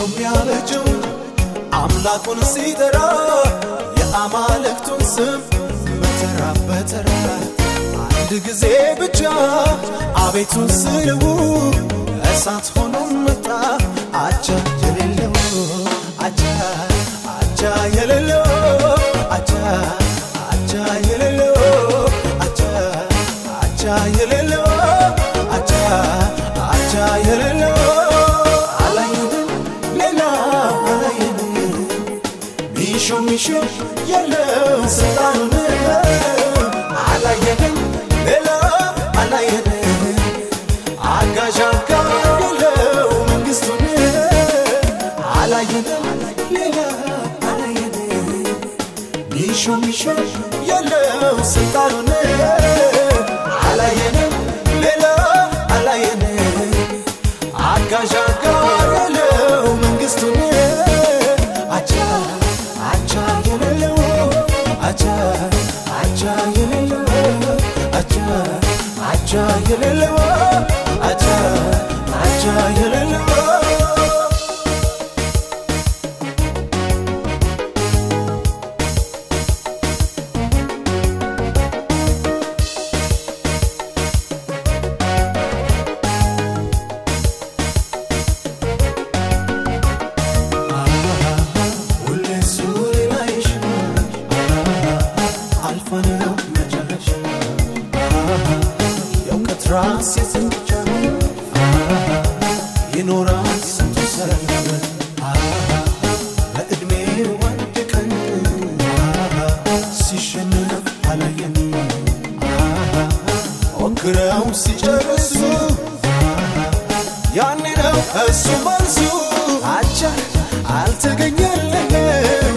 ሁሉም ያበጀው አምላኩን ሲጠራ የአማልክቱን ስም በተራ በተራ አንድ ጊዜ ብቻ አቤቱ ስልው እሳት ሆኖ መጣ። አቻ የሌለው አቻ አቻ የሌለው አቻ አቻ የሌለው አቻ አቻ የሌለው አቻ ሚሾ ሚሾ የለው ስልጣኑን አላየንም ሌላ አላየንም። አጋዥ አጋር የለው መንግስቱን አላየንም ሌላ አላየንም። ሚሾ ሚሾ የለው ስልጣኑን የሌለው አቻ ራስ የዝንቻ ይኖራል ስንቱ ሰረበ በዕድሜው አንድ ቀን ሲሸነፍ አላየን ሞክረው ያኔ ነው እሱ መልሱ አቻ አልተገኘልህም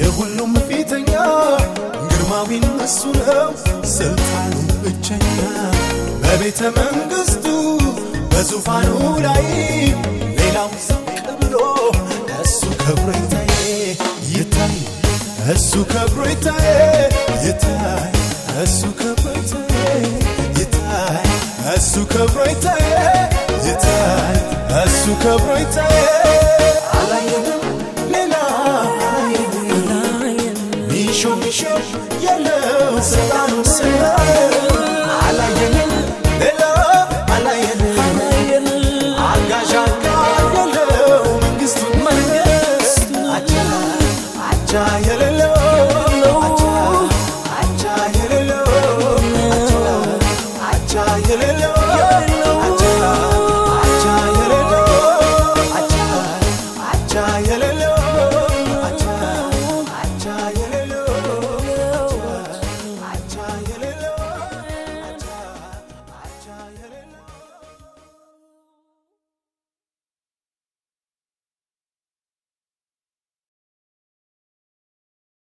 የሁሉም ፊተኛ ግርማዊም እሱ ነው ስልጣኑ ብቸኛ። በቤተ መንግሥቱ በዙፋኑ ላይ ሌላው ዝቅ ብሎ እሱ ከብሮ ይታይ ይታይ እሱ ከብሮ ይታይ ይታይ እሱ ከብሮ ይታይ ይታይ እሱ ከብሮ ይታይ ይታይ እሱ ከብሮ ይታይ ಚಾಯಲಲ್ಲ